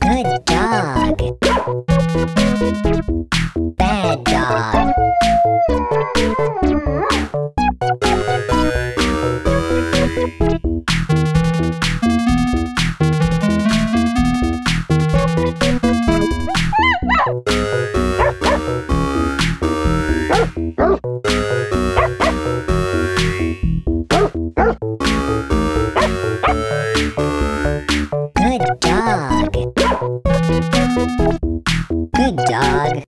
Good dog. Good dog. Good dog.